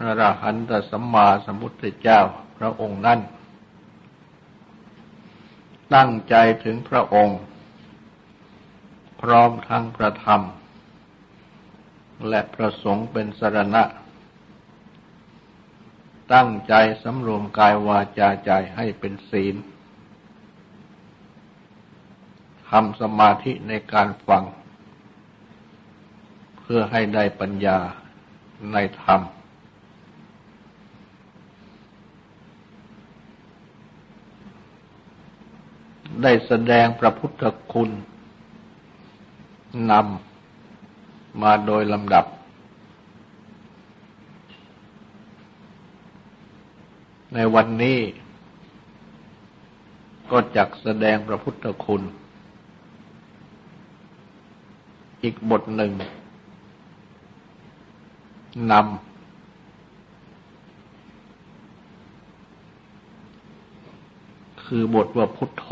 อรหันตสัมมาสัมพุทธเจ้าพระองค์นั้น ตั้งใจถึงพระองค์ พร้อมทั้งพระธรรม และประสงค์เป็นสรณะ ตั้งใจสำรวมกายวาจาใจให้เป็นศีลทำสมาธิในการฟัง เพื่อให้ได้ปัญญาในธรรม ได้แสดงพระพุทธคุณนำมาโดยลำดับ ในวันนี้ก็จักแสดงพระพุทธคุณ อีกบทหนึ่งนำ คือบทว่าพุทโธ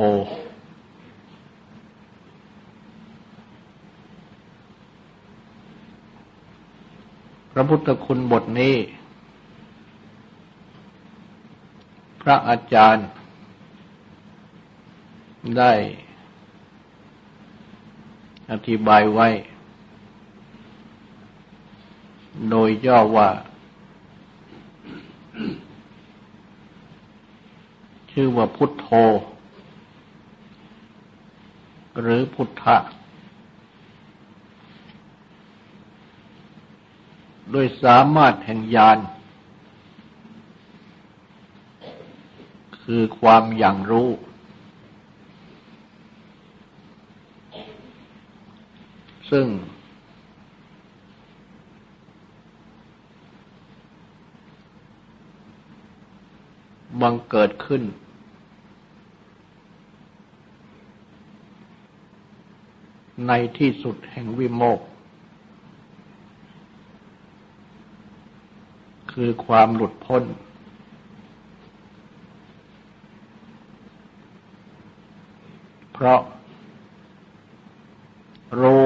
พระพุทธคุณบทนี้ พระอาจารย์ ได้ อธิบายไว้ โดยย่อว่า ชื่อว่าพุทโธ หรือพุทธะโดยสามารถแห่งญาณคือความอย่างรู้ ซึ่ง บังเกิดขึ้น ในที่สุดแห่งวิโมก คือความหลุดพ้น เพราะ รู้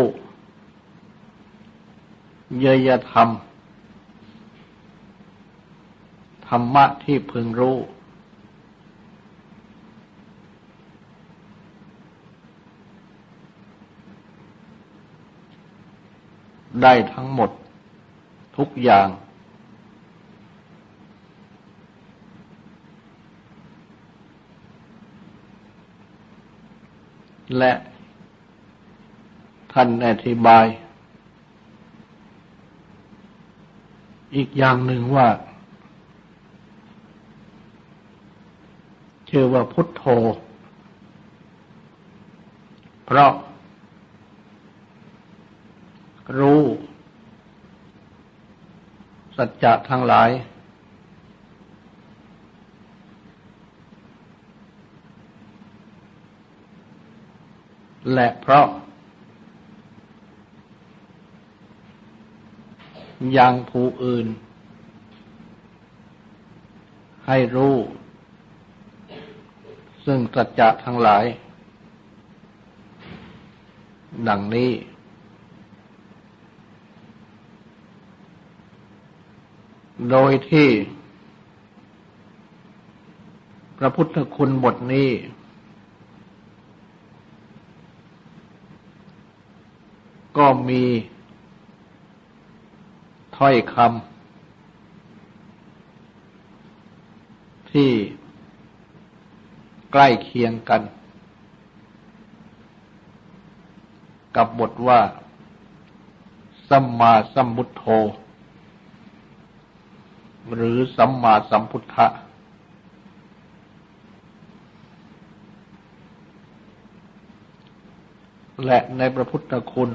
เยยธรรม ธรรมะที่พึงรู้ ได้ทั้งหมดทุกอย่าง และท่านอธิบาย อีกอย่างหนึ่งว่า ชื่อว่าพุทโธ เพราะรู้ สัจจะทั้งหลาย และเพราะ ยังผู้อื่น ให้รู้ ซึ่งสัจจะทั้งหลาย ดังนี้ โดยที่ พระพุทธคุณบทนี้ ก็มีถ้อยคำที่ใกล้เคียงกัน กับบทว่า สัมมาสัมพุทโธ หรือสัมมาสัมพุทธะ และในพระพุทธคุณ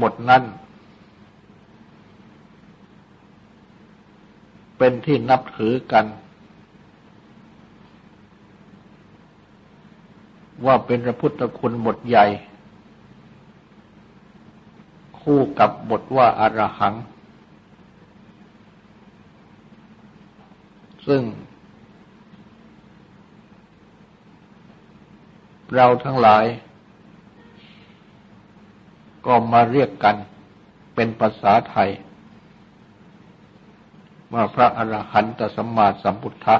บทนั้นเเป็นที่นับถือกัน ว่าเป็นพระพุทธคุณบทใหญ่ คู่กับบทว่าอารหัง ซึ่ง เราทั้งหลาย ก็มาเรียกกันเป็นภาษาไทย ว่าพระอรหันตสัมมาสัมพุทธะ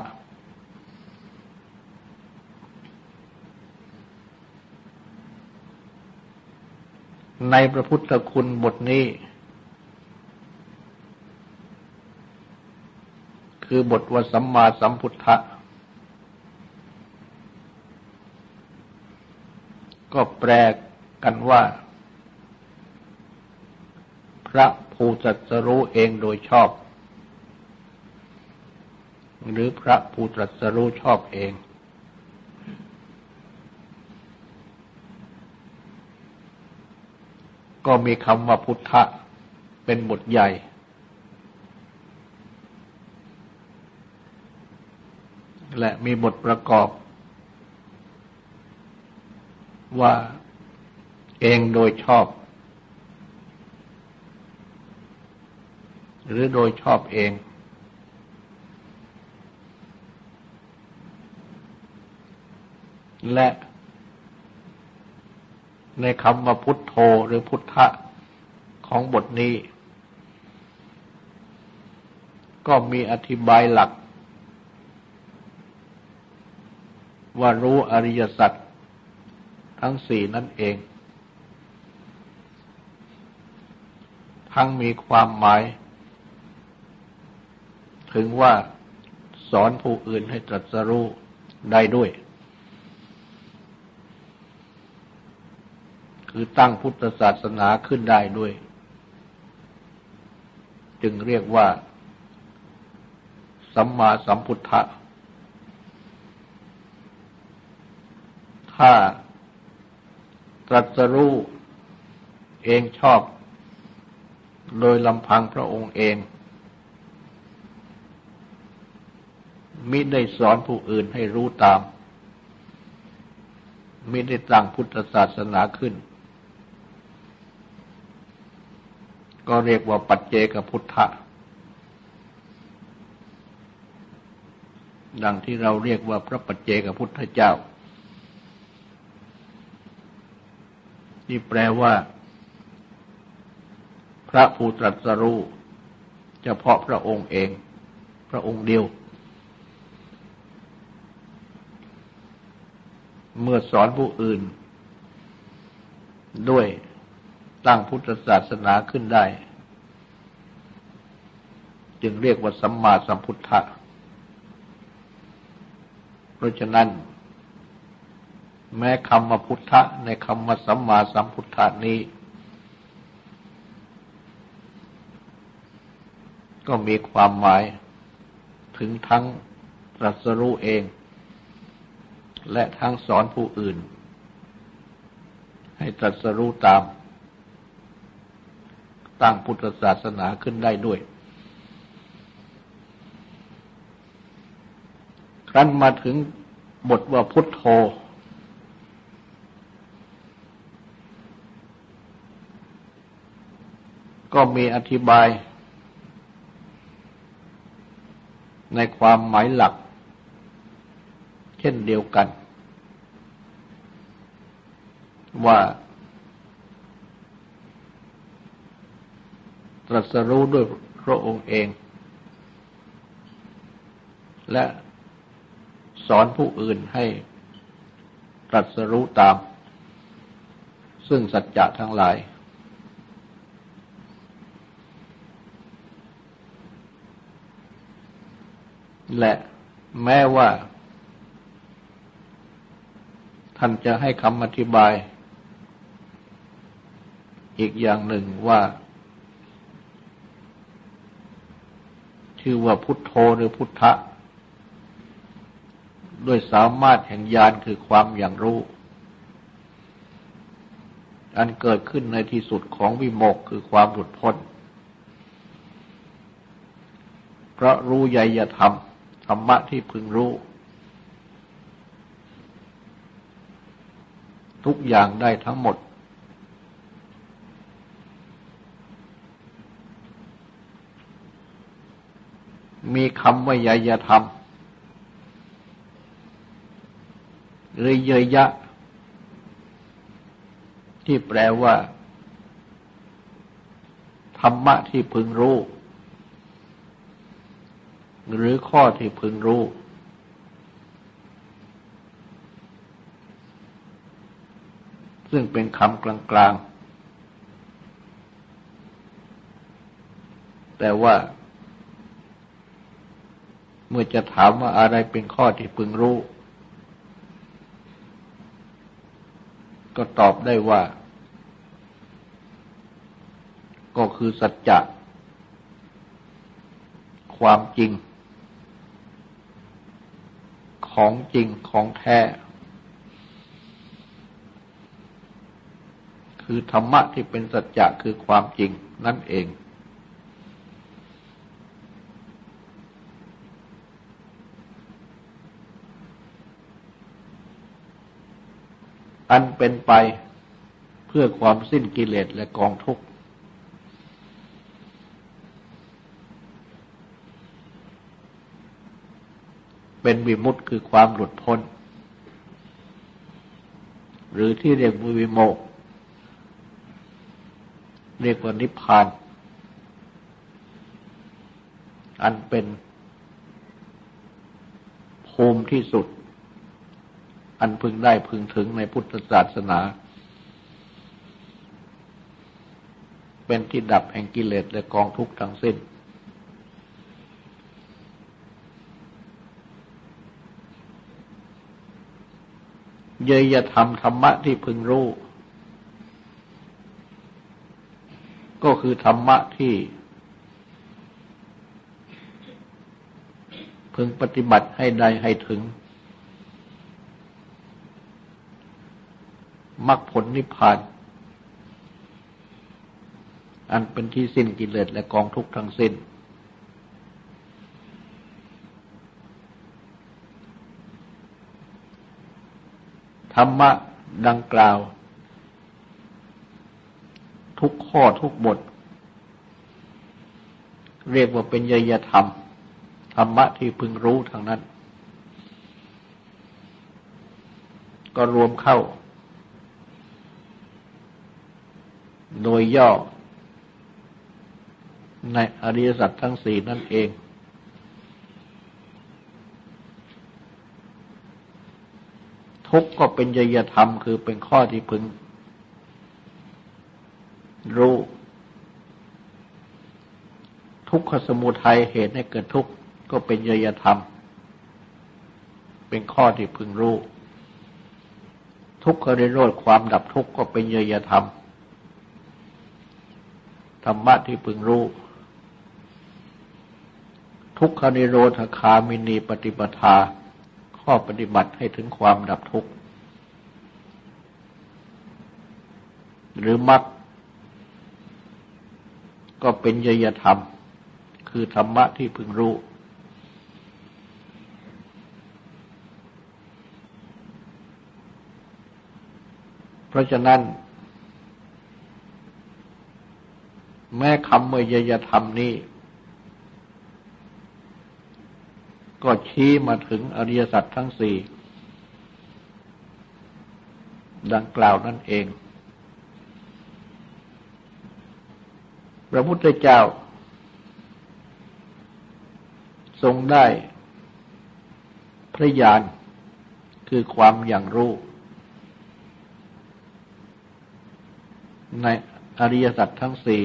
ในพระพุทธคุณบทนี้ คือบทว่าสัมมาสัมพุทธะ ก็แปลกันว่า พระภูจัสรู้เองโดยชอบ หรือพระผู้ตรัสรู้ชอบเอง ก็มีคำว่าพุทธะเป็นบทใหญ่ และมีบทประกอบ ว่าเองโดยชอบ หรือโดยชอบเอง และในคำว่าพุทโธหรือพุทธะของบทนี้ ก็มีอธิบายหลัก ว่ารู้อริยสัจทั้งสี่นั่นเอง ทั้งมีความหมาย ถึงว่าสอนผู้อื่นให้ตรัสรู้ได้ด้วย คือตั้งพุทธศาสนาขึ้นได้ด้วย จึงเรียกว่า สัมมาสัมพุทธะ ถ้าตรัสรู้เองชอบ โดยลำพังพระองค์เอง มิได้สอนผู้อื่นให้รู้ตาม มิได้ตั้งพุทธศาสนาขึ้น ก็เรียกว่าปัจเจกพุทธะดังที่เราเรียกว่าพระปัจเจกพุทธเจ้า ที่แปลว่า พระผู้ตรัสรู้เฉพาะพระองค์เอง พระองค์เดียว เมื่อสอนผู้อื่น ด้วยตั้งพุทธศาสนาขึ้นได้ จึงเรียกว่าสัมมาสัมพุทธะ เพราะฉะนั้น แม้คำว่าพุทธะในคำว่าสัมมาสัมพุทธะนี้ ก็มีความหมายถึงทั้งตรัสรู้เอง และทั้งสอนผู้อื่น ให้ตรัสรู้ตาม ตั้งพุทธศาสนาขึ้นได้ด้วย ครั้นมาถึงบทว่าพุทโธ ก็มีอธิบาย ในความหมายหลัก เช่นเดียวกัน ว่าตรัสรู้ด้วยพระองค์เอง และสอนผู้อื่นให้ตรัสรู้ตาม ซึ่งสัจจะทั้งหลาย และแม้ว่า ท่านจะให้คำอธิบาย อีกอย่างหนึ่งว่า ชื่อว่าพุทโธหรือพุทธะด้วยสามารถแห่งญาณคือความอย่างรู้ อันเกิดขึ้นในที่สุดของวิโมกคือความหลุดพ้น เพราะรู้ใยยธรรม ธรรมะที่พึงรู้ ทุกอย่างได้ทั้งหมด มีคำว่ายยธรรมหรือเยยยะที่แปลว่า ธรรมะที่พึงรู้ หรือข้อที่พึงรู้ ซึ่งเป็นคำกลางๆ แต่ว่า เมื่อจะถามว่าอะไรเป็นข้อที่พึงรู้ ก็ตอบได้ว่า ก็คือสัจจะความจริง ของจริงของแท้ คือธรรมะที่เป็นสัจจะคือความจริงนั่นเอง อันเป็นไปเพื่อความสิ้นกิเลสและกองทุกข์ เป็นวิมุตต์คือความหลุดพ้น หรือที่เรียกวิโมก เรียกว่านิพพาน อันเป็นภูมิที่สุด อันพึงได้พึงถึงในพุทธศาสนา เป็นที่ดับแห่งกิเลสและกองทุกข์ทั้งสิ้น เยยธรรมธรรมะที่พึงรู้ ก็คือธรรมะที่ พึงปฏิบัติให้ได้ให้ถึงมรรคผลนิพพาน อันเป็นที่สิ้นกิเลสและกองทุกข์ทั้งสิ้น รรมะดังกล่าว ทุกข้อทุกบท เรียกว่าเป็นยยธรรม ธรรมะที่พึงรู้ทางนั้น ก็รวมเข้า โดยย่อ ในอริยสัจทั้งสี่นั่นเอง ทุกข์ก็เป็นยยธรรม คือเป็นข้อที่พึง รู้ ทุกขสมุทัยเหตุให้เกิดทุกข์ก็เป็นยยธรรม เป็นข้อที่พึงรู้ ทุกขริโรธความดับทุกข์ก็เป็นยยธรรมธรรมะที่พึงรู้ ทุกขนิโรธคามินีปฏิปทา ข้อปฏิบัติให้ถึงความดับทุกข์ หรือมักก็เป็นยยธรรม คือธรรมะที่พึงรู้ เพราะฉะนั้น แม้คำเมื่อยยธรรมนี้ ก็ชี้มาถึงอริยสัจทั้งสี่ดังกล่าวนั่นเอง พระพุทธเจ้า ทรงได้พระญาณคือความอย่างรู้ ในอริยสัจทั้งสี่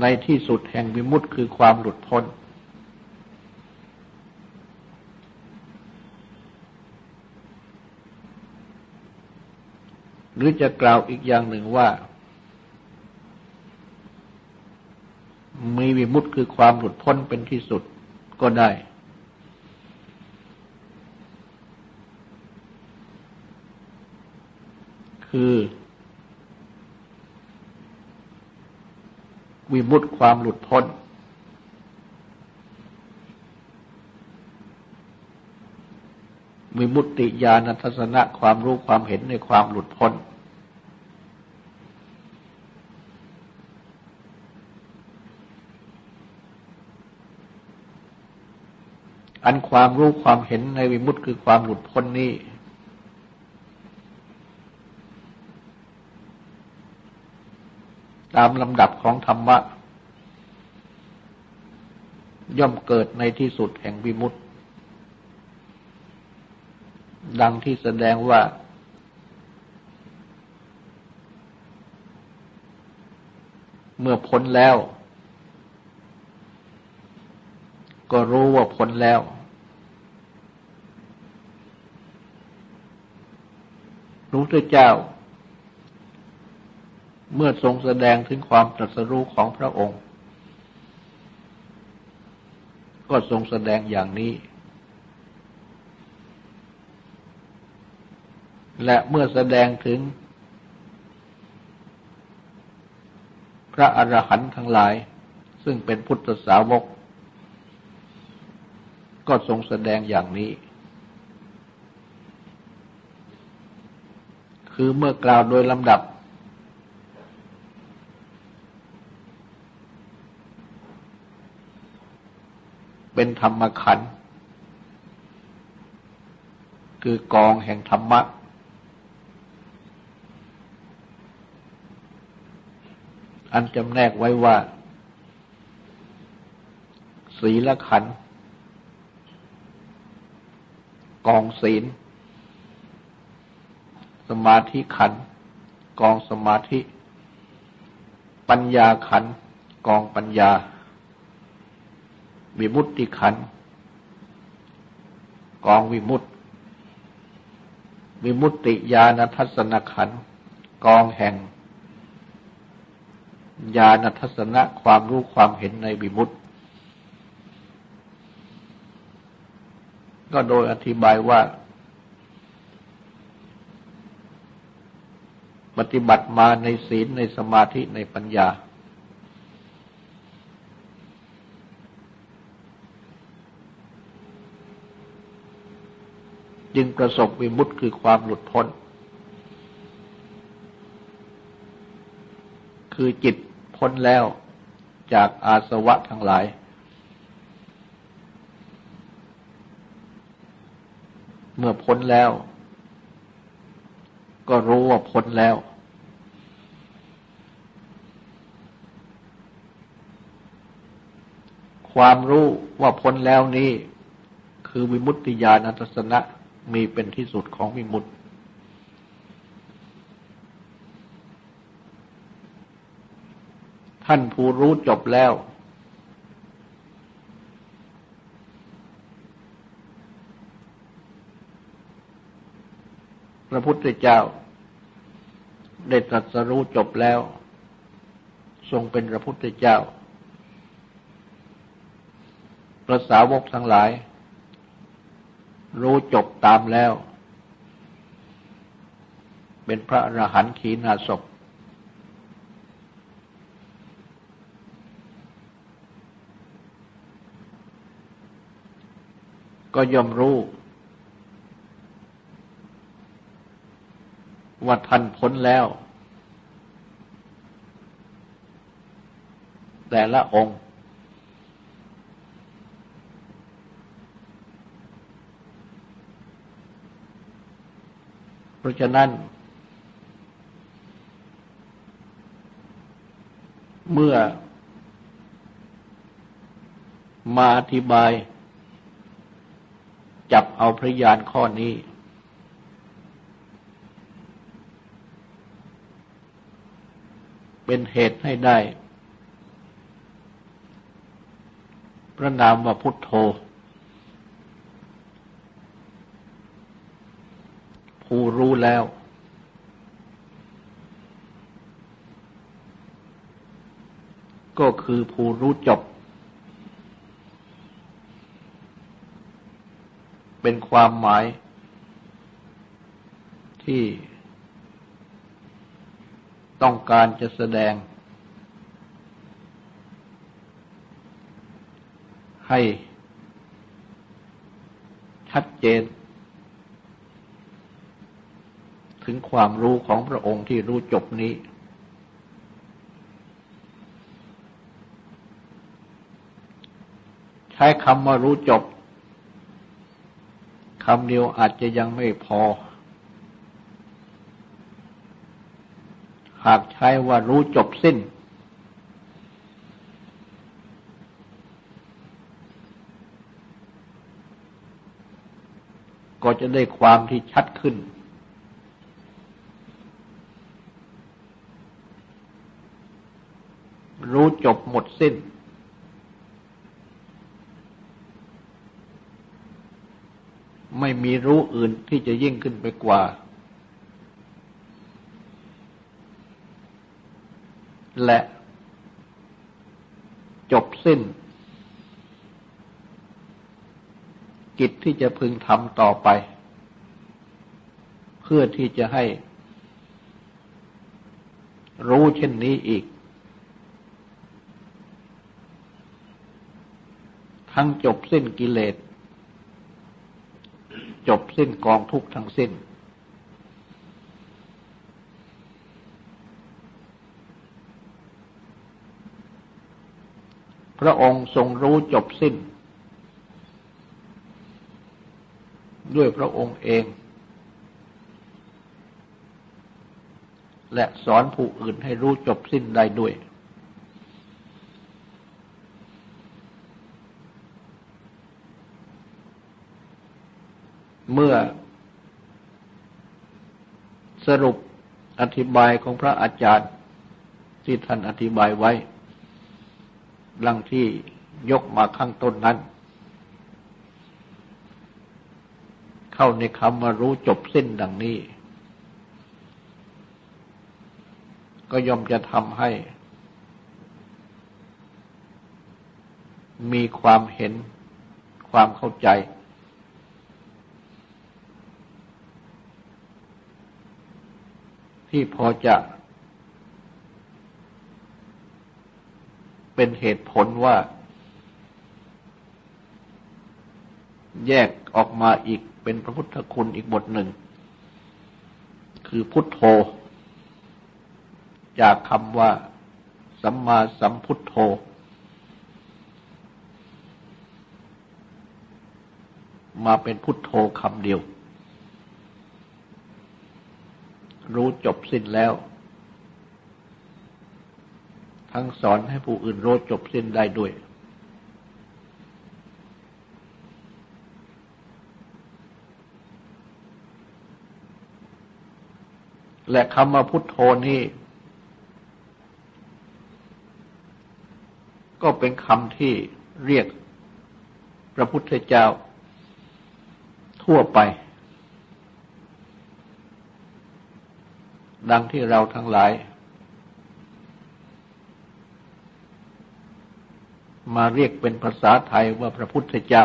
ในที่สุดแห่งวิมุตต์คือความหลุดพ้น หรือจะกล่าวอีกอย่างหนึ่งว่า มีวิมุตต์คือความหลุดพ้นเป็นที่สุดก็ได้ คือ วิมุตติความหลุดพ้น วิมุตติญาณทัศนะความรู้ความเห็นในความหลุดพ้น อันความรู้ความเห็นในวิมุตติคือความหลุดพ้นนี้ ตามลำดับของธรรมะ ย่อมเกิดในที่สุดแห่งวิมุตติดังที่แสดงว่า เมื่อพ้นแล้ว ก็รู้ว่าพ้นแล้วระพุทธเจ้า เมื่อทรงแสดงถึงความตรัสรู้ของพระองค์ ก็ทรงแสดงอย่างนี้ และเมื่อแสดงถึง พระอรหันต์ทั้งหลาย ซึ่งเป็นพุทธสาวก ก็ทรงแสดงอย่างนี้ คือเมื่อกล่าวโดยลำดับ เป็นธรรมขันธ์คือกองแห่งธรรมะ อันจำแนกไว้ว่า ศีลขันธ์กองศีล สมาธิขันกองสมาธิ ปัญญาขันกองปัญญา วิมุตติขันกองวิมุตติ วิมุตติญาณทัศนขันกองแห่งญาณทัศนะความรู้ความเห็นในวิมุตติ ก็โดยอธิบายว่า ปฏิบัติมาในศีลในสมาธิในปัญญา จึงประสบวิมุตติคือความหลุดพ้น คือจิตพ้นแล้วจากอาสวะทั้งหลาย เมื่อพ้นแล้ว ก็รู้ว่าพ้นแล้ว ความรู้ว่าพ้นแล้วนี้คือวิมุตติญาณทัศนะ มีเป็นที่สุดของวิมุตติ ท่านผู้รู้จบแล้ว พระพุทธเจ้า ได้ตรัสรู้จบแล้ว ทรงเป็นพระพุทธเจ้าพระสาวกทั้งหลาย รู้จบตามแล้ว เป็นพระอรหันต์ขีณาศพก็ย่อมรู้ ว่าท่านพ้นแล้ว แต่ละองค์ ราะฉะนั้น เมื่อมาอธิบาย จับเอาพระยานข้อนี้ เป็นเหตุให้ได้ พระนามว่าพุทโธ ผู้รู้แล้ว ก็คือผู้รู้จบ เป็นความหมาย ที่ ต้องการจะแสดง ให้ชัดเจน ถึงความรู้ของพระองค์ที่รู้จบนี้ ใช้คำว่ารู้จบคำเดียวอาจจะยังไม่พอ หากใช้ว่ารู้จบสิ้น ก็จะได้ความที่ชัดขึ้น รู้ จบหมดสิ้น ไม่มีรู้อื่นที่จะยิ่งขึ้นไปกว่า และจบสิ้น กิจที่จะพึงทำต่อไป เพื่อที่จะให้รู้เช่นนี้อีก ทั้งจบสิ้นกิเลส จบสิ้นกองทุกข์ทั้งสิ้น พระองค์ทรงรู้จบสิ้น ด้วยพระองค์เอง และสอนผู้อื่นให้รู้จบสิ้นได้ด้วย เมื่อสรุปอธิบายของพระอาจารย์ที่ท่านอธิบายไว้ ลังที่ยกมาข้างต้นนั้น เข้าในคำมารู้จบสิ้นดังนี้ ก็ย่อมจะทำให้ มีความเห็นความเข้าใจ ที่พอจะเป็นเหตุผลว่า แยกออกมาอีกเป็นพระพุทธคุณอีกบทหนึ่ง คือพุทโธ จากคำว่าสัมมาสัมพุทโธ มาเป็นพุทโธคำเดียว รู้จบสิ้นแล้ว ทั้งสอนให้ผู้อื่นรู้จบสิ้นได้ด้วย และคำว่าพุทโธนี้ก็เป็นคำที่เรียกพระพุทธเจ้าทั่วไป ดังที่เราทั้งหลาย มาเรียกเป็นภาษาไทยว่าพระพุทธเจ้า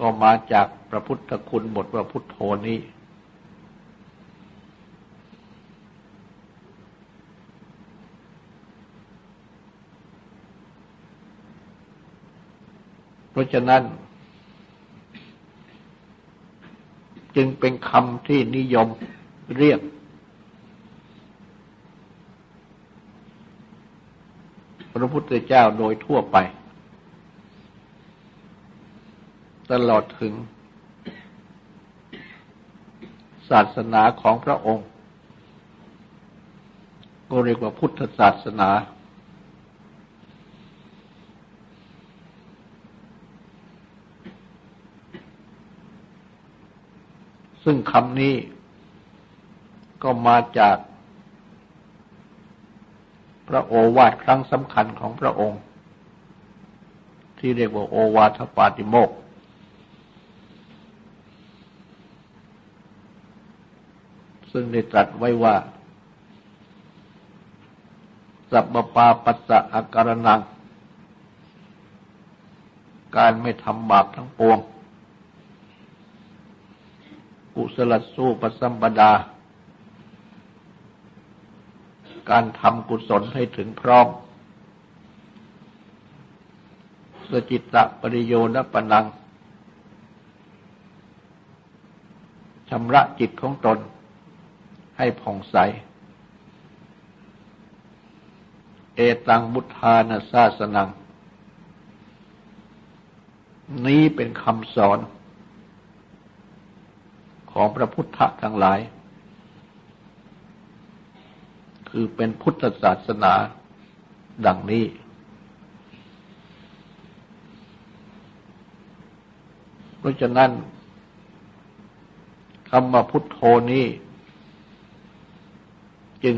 ก็มาจากพระพุทธคุณบทว่าพุทโธนี้ เพราะฉะนั้น จึงเป็นคำที่นิยมเรียก พระพุทธเจ้าโดยทั่วไป ตลอดถึง ศาสนาของพระองค์ ก็เรียกว่าพุทธศาสนา ซึ่งคำนี้ก็มาจากพระโอวาทครั้งสำคัญของพระองค์ ที่เรียกว่าโอวาทปาติโมก ซึ่งได้ตรัสไว้ว่า สัพปาปัสสะอาการนัง การไม่ทำบาปทั้งปวง กุศลสู้ปสัมปดา การทำกุศลให้ถึงพร้อม สจิตตปริโยนปนังชำระจิตของตนให้ผ่องใส เอตังบุทานาซาสนัง นี้เป็นคำสอน ของพระพุทธทั้งหลาย คือเป็นพุทธศาสนาดังนี้ เพราะฉะนั้นคำว่าพุทโธนี้ จึง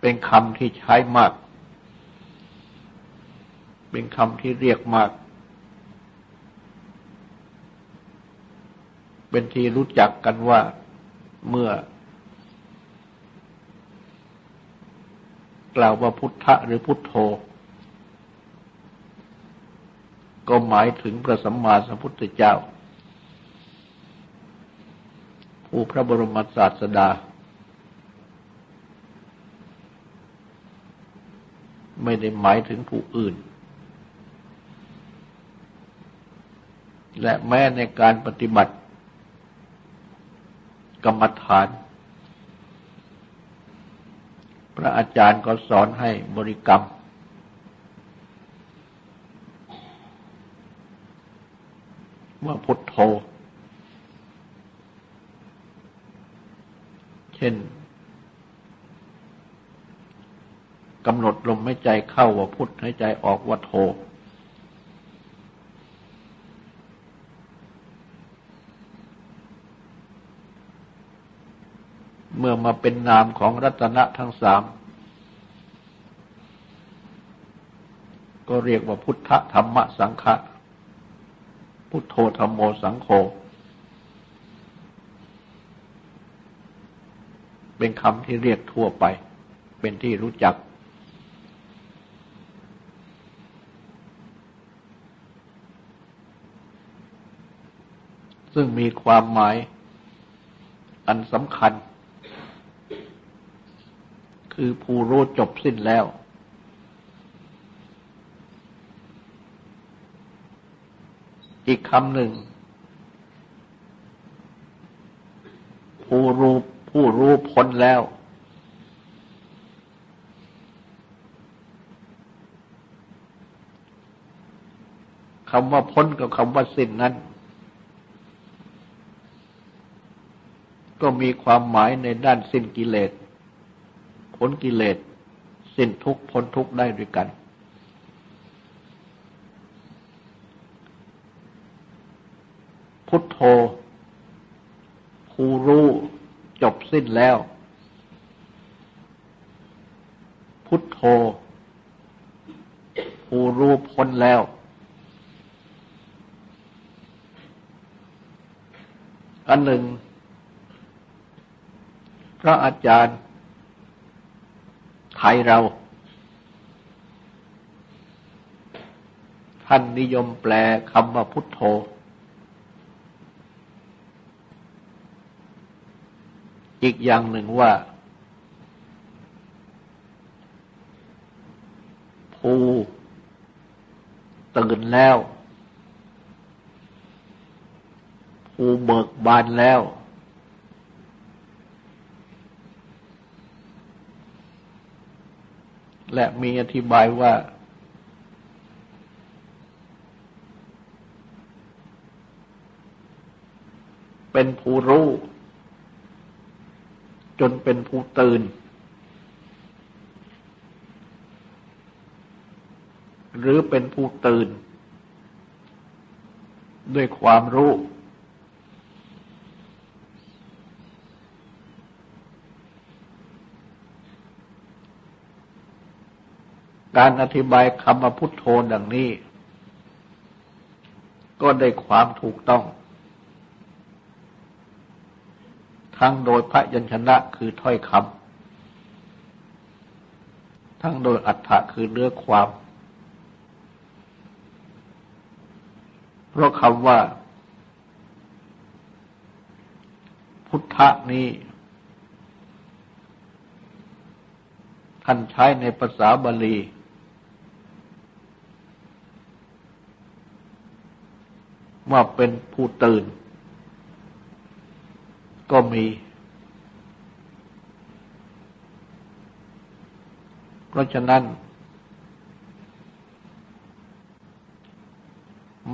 เป็นคำที่ใช้มาก เป็นคำที่เรียกมาก เป็นที่รู้จักกันว่าเมื่อกล่าวว่าพุทธะหรือพุทโธ ก็หมายถึงพระสัมมาสัมพุทธเจ้า ผู้พระบรมศาสดา ไม่ได้หมายถึงผู้อื่น และแม้ในการปฏิบัติ กรรมฐาน พระอาจารย์ก็สอนให้บริกรรม ว่าพุทโธ เช่นกำหนดลมหายใจเข้าว่าพุทหายใจออกว่าโธ มื่อมาเป็นนามของรัตนะทั้งสาม ก็เรียกว่าพุทธธรรมสังฆะพุทโธธรรมโมสังโฆเป็นคำที่เรียกทั่วไป เป็นที่รู้จัก ซึ่งมีความหมายอันสำคัญ คือผู้รู้จบสิ้นแล้ว อีกคำหนึ่ง ผู้รู้ผู้รู้พ้นแล้ว คำว่าพ้นกับคำว่าสิ้นนั้นก็มีความหมายในด้านสิ้นกิเลส พ้นกิเลส สิ้นทุกพ้นทุกได้ด้วยกัน พุทโธผู้รู้จบสิ้นแล้ว พุทโธผู้รู้พ้นแล้ว อันหนึ่ง พระอาจารย์ ไทยเรา ท่านนิยมแปลคำว่าพุทโธ อีกอย่างหนึ่งว่าผู้ตื่นแล้วผู้เบิกบานแล้ว และมีอธิบายว่า เป็นผู้รู้ จนเป็นผู้ตื่น หรือเป็นผู้ตื่น ด้วยความรู้ การอธิบายคำพุทโธดังนี้ ก็ได้ความถูกต้อง ทั้งโดยพระยัญชนะคือถ้อยคำทั้งโดยอัฏฐะคือเนื้อความ เพราะคำว่า พุทธะนี้ท่านใช้ในภาษาบาลี ว่าเป็นผู้ตื่น ก็มี เพราะฉะนั้น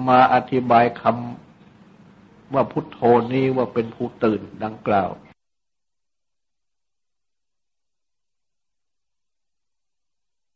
มาอธิบายคำว่าพุทโธนี้ว่าเป็นผู้ตื่นดังกล่าว